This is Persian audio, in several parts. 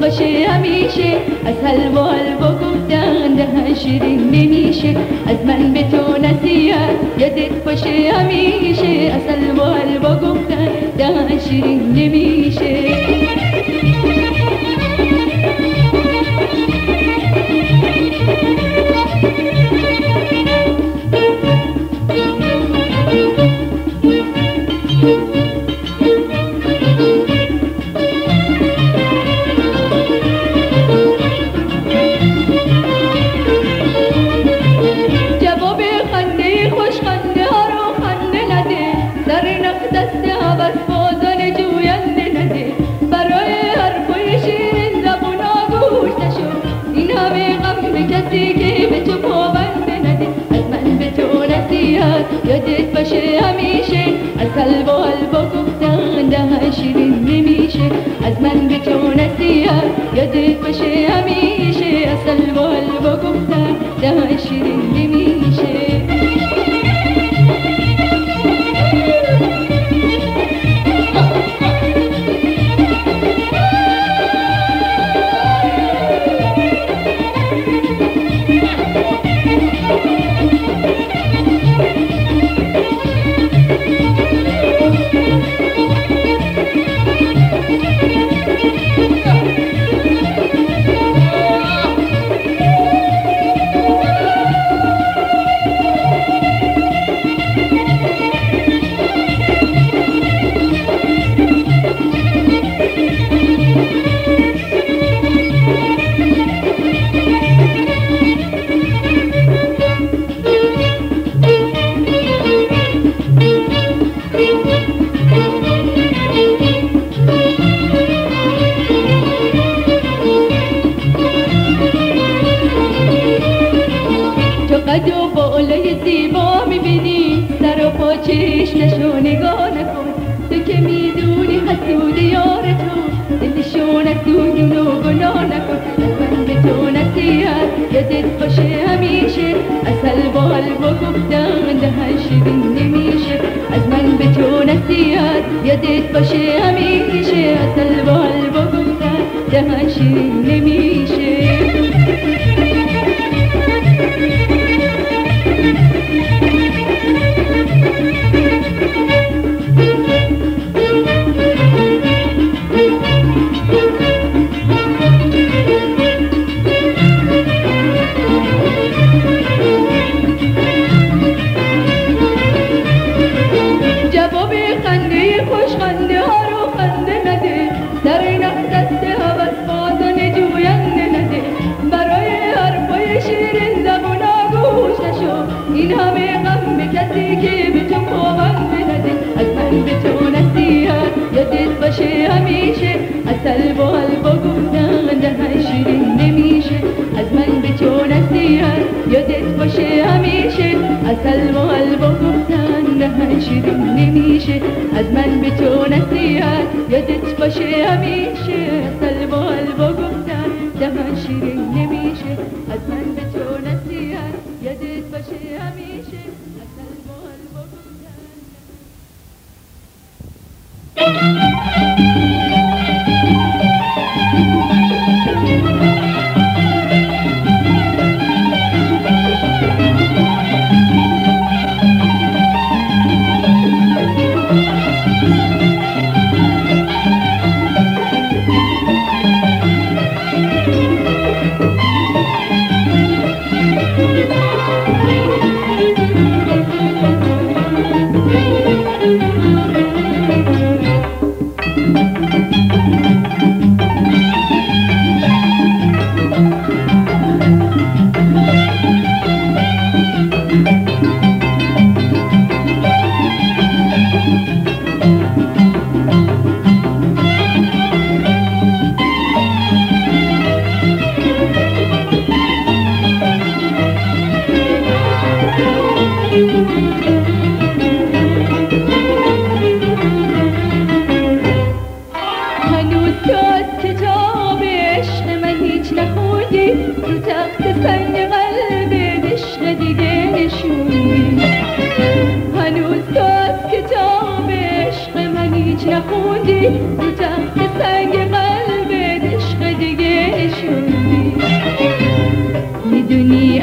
باشه همیشه. از حلوال با گفتن دهن شیرین نمیشه. از من به تو نصیحت یادت باشه همیشه. از حلوال با گفتن دهن شیرین نمیشه. Ya نمیشه. از من به تو نصیحت یادت باشه. yemişim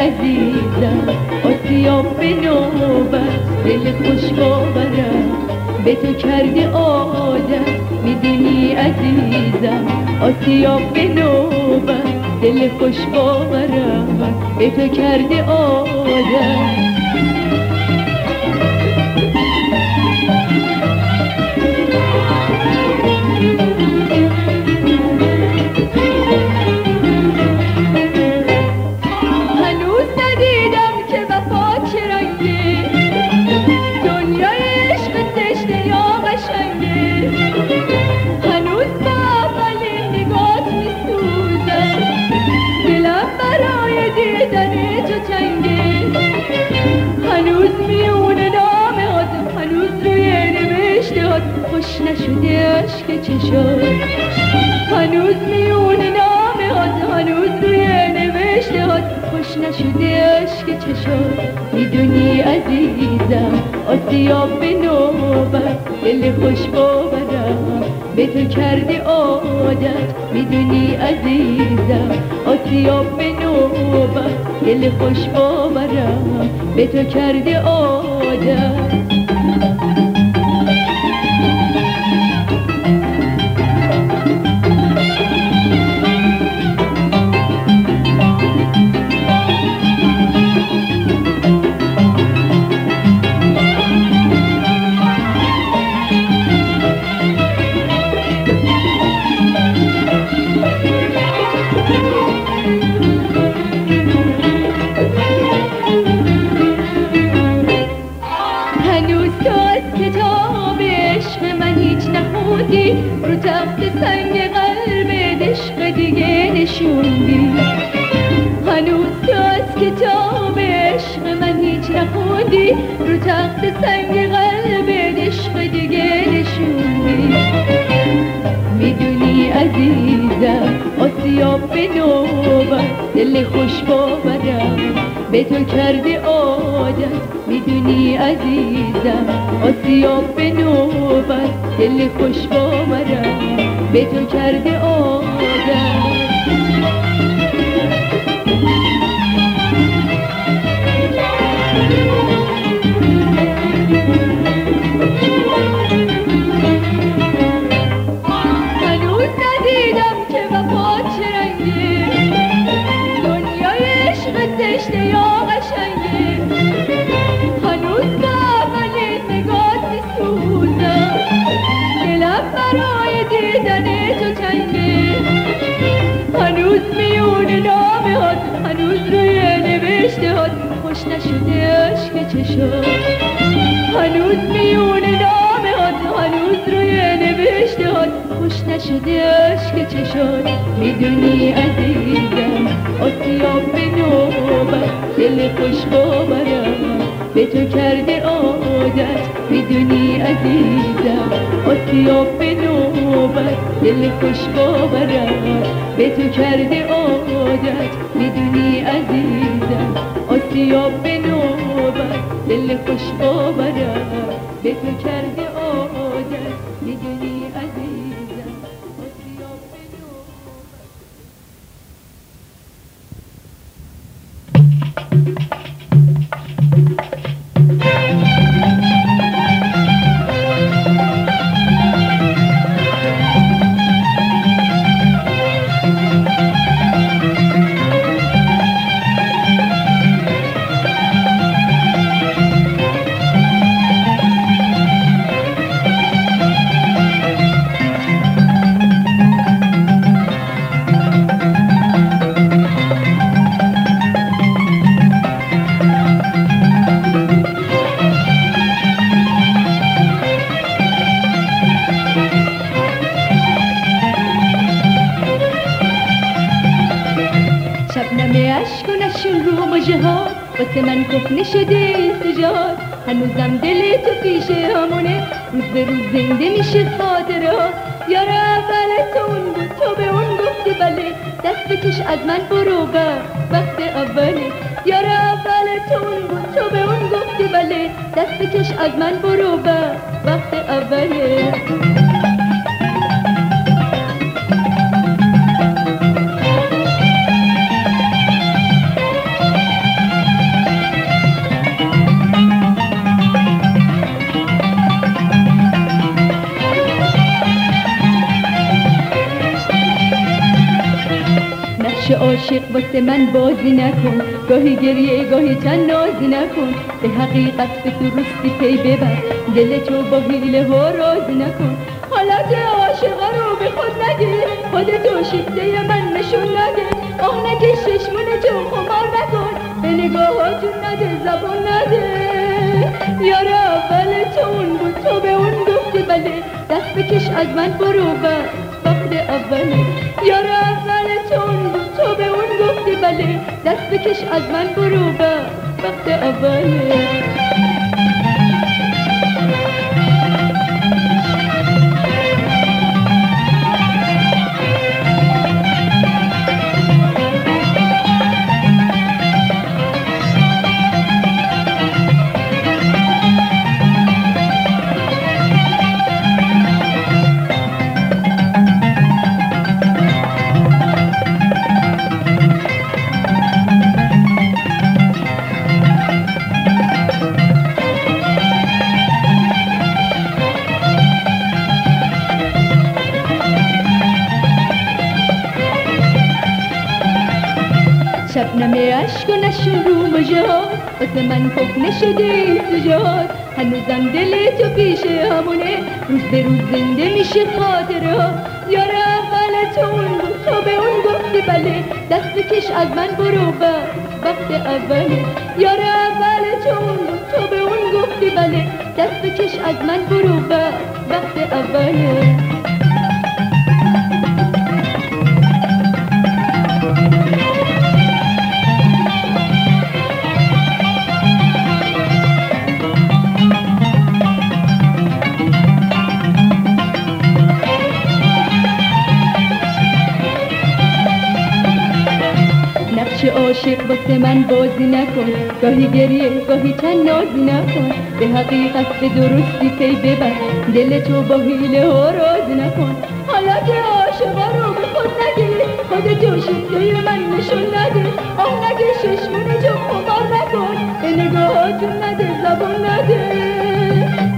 عزیزم آسیاب به نوبت دل خوش باورم. به تو کرده عادت می‌دونی عزیزم آسیاب به نوبت دل خوش باورم. به تو کرده عادت. هنوز میونه نامه هات هنوز روی نوشته هات. خوش نشده عشق چشات می‌دونی عزیزم آسیاب به نوبت دل خوش باورم. به تو کرده عادت می‌دونی عزیزم آسیاب به نوبت دل خوش باورم. به تو کرده عادت. آسیاب به نوبت دل خوش باورم به تو کرده عادت. می‌دونی عزیزم آسیاب به نوبت دل خوش باورم به تو کرده عادت واسه من کهنه شده سجاد هنوزم دل تو پیش همونه. روز به روز زنده میشه خاطره یار اول تو اون بود تو به اون گفتی بله. دست بکش از من برو بر وقت اوله یار اول تو اون بود تو به اون گفتی بله. دست بکش از من برو به وقت اوله عاشق واسه من بازی نکن. گاهی گریه گاهی چند نازی نکن. به حقیقت به درستی پی ببر. دل تو با حیله ها رازی نکن. حالت عاشقا رو به خود نگیر خودتو شیفته من نشون نده آه نگه تو خمار نکن. به نگاه ها جون نده زبون نده. یار اول تو اون بود تو به اون گفتی بله. دست بکش از من برو به وقت اوله یار اول تو اون بود تو به اون بله دست بکش از من برو وقت اوله. نشون رو ها واسه من نشده این سجاد هنوزم دل تو پیش همونه روز به روز زنده میشه خاطره یار اول تو اون بود تو به اون گفتی بله. دست بکش از من برو به وقت اوله. یار اول تو اون بود تو به اون گفتی بله. دست بکش از من برو به وقت اوله. عاشق واسه من بازی نکن گاهی گریه گاهی چند نازی نکن. به حقیقت به درستی پی ببر دل تو با حیله ها راز نکن. حالت عاشقا رو به خود نگیر خودتو شیفته من نشون نده. آه نگه ششمون جو خمار نکن به نگاه ها جون نده زبون نده.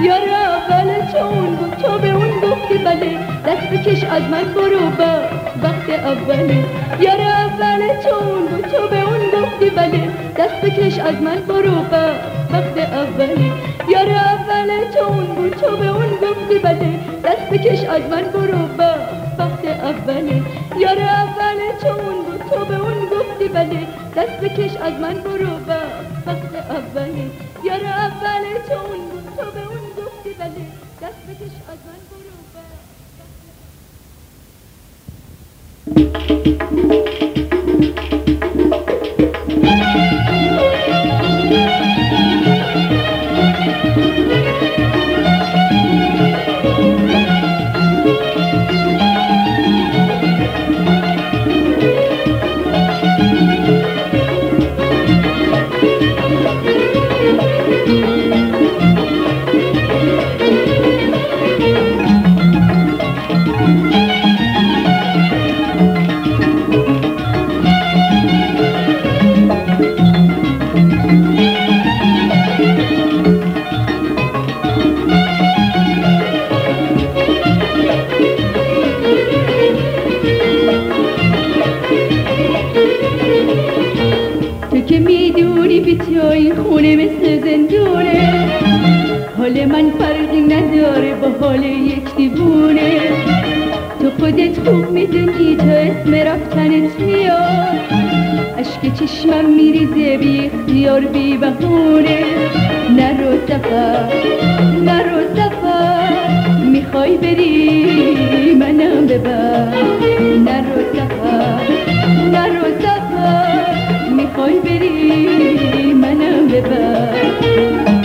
یار اول تو اون بود تو به اون گفتی بله دست بکش از من برو به وقت اوله یار اول تو اون بود تو به اون گفتی بله. دست بکش از من برو به وقت اوله یار اول تو اون بود تو به اون گفتی بله. دست بکش از من برو به وقت اوله یار اول تو اون بود تو به اون گفتی بله. دست بکش از من برو به وقت اوله یار اول تو بله دست بکش از من برو به می‌دونی بیتیا این خونه مثل زندونه. حال من فرقی نداره با حال یک دیوونه. تو خودت خوب می‌دونی تا اسم رفتنت میاد. اشک چشمم میریزه بی اختیار بی بهونه. نرو سفر نرو سفر. می‌خوای بری منم ببر. نرو سفر نرو سفر. می‌خوای بری منم ببر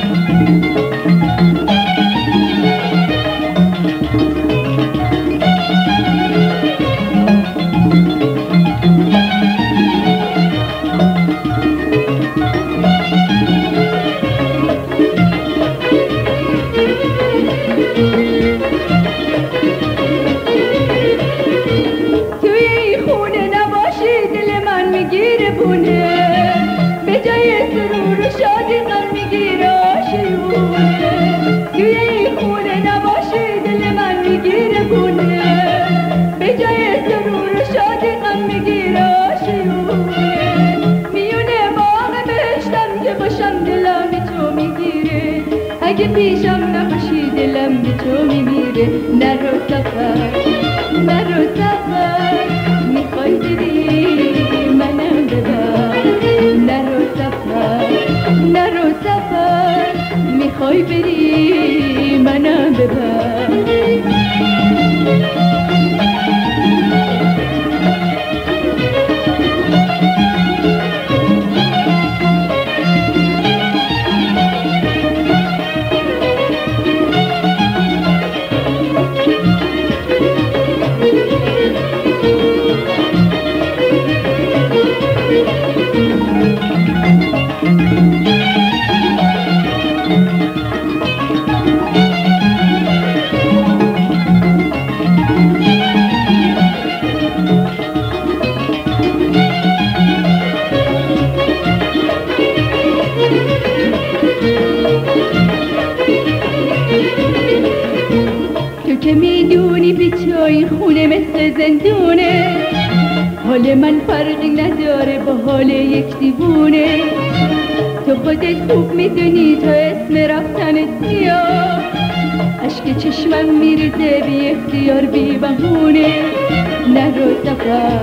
ပန်ထူနေနတ်တို့တက်ပါ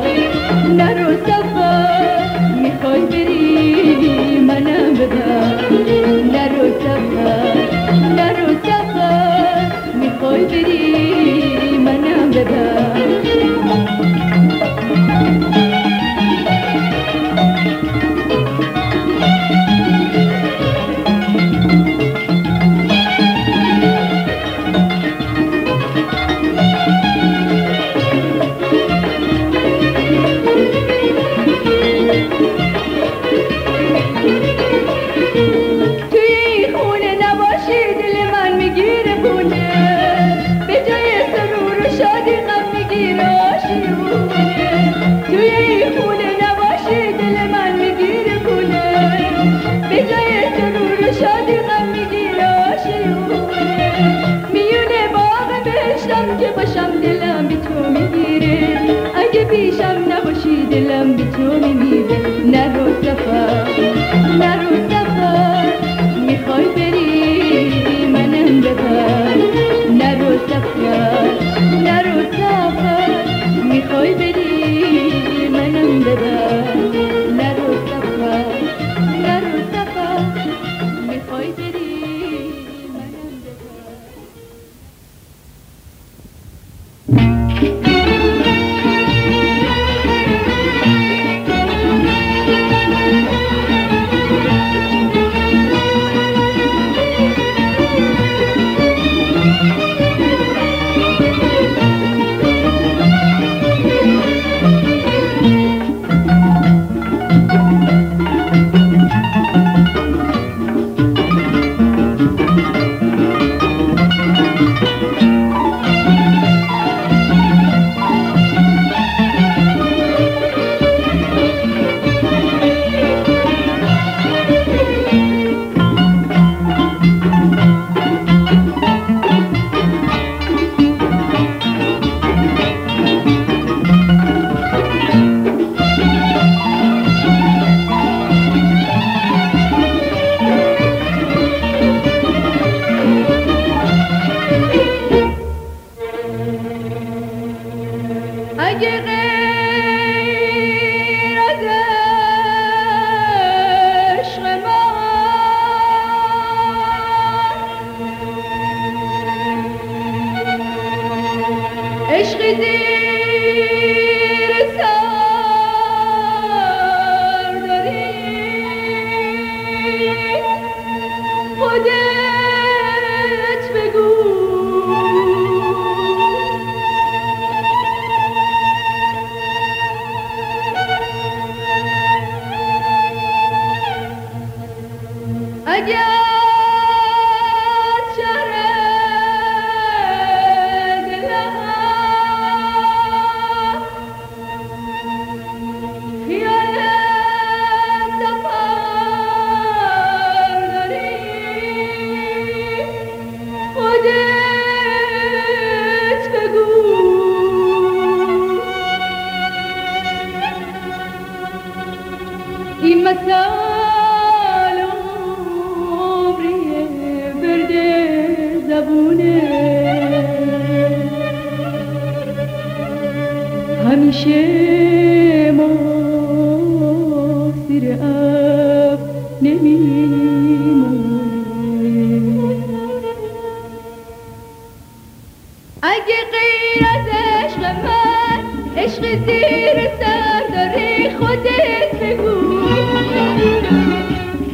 زیر سر داری خودت بگو.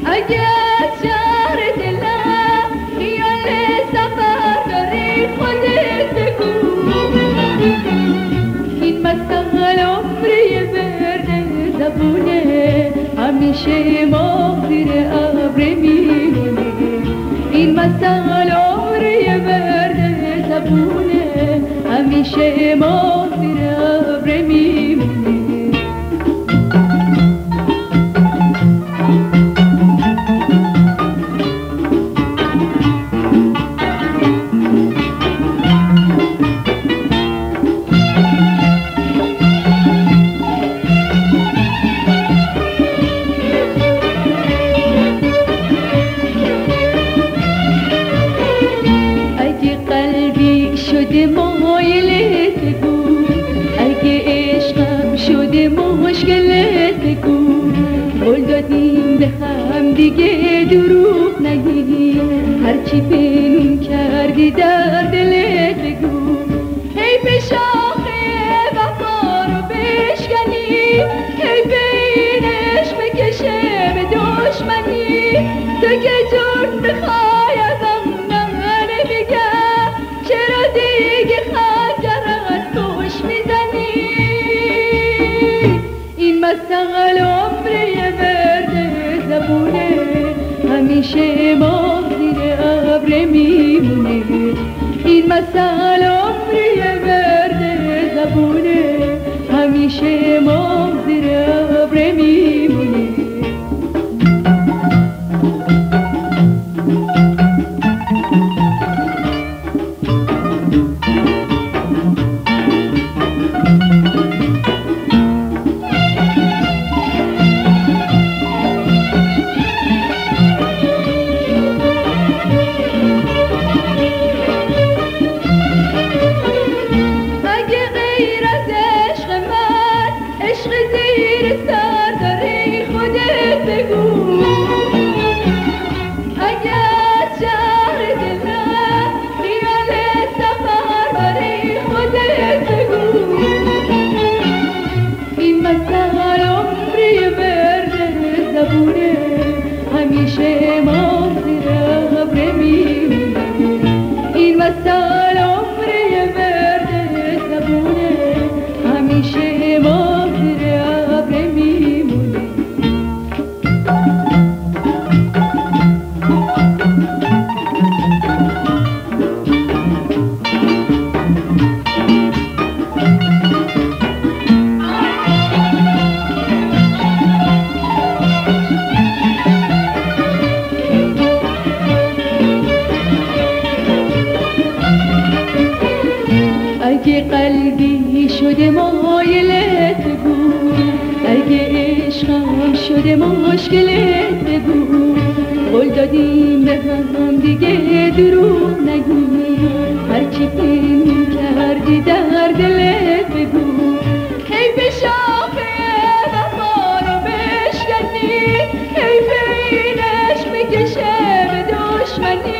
اگه از شهر دلم خیال سفر داری خودت بگو. این مستقل عمری برده زبونه همیشه مخیر عبره میمونه. این مستقل عمری برده زبونه همیشه مخیر Depremim دیگه دروغ نگی. هرچی پنون کردی در সে মন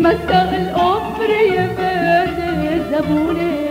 مسخ القفر يبرد زبوني.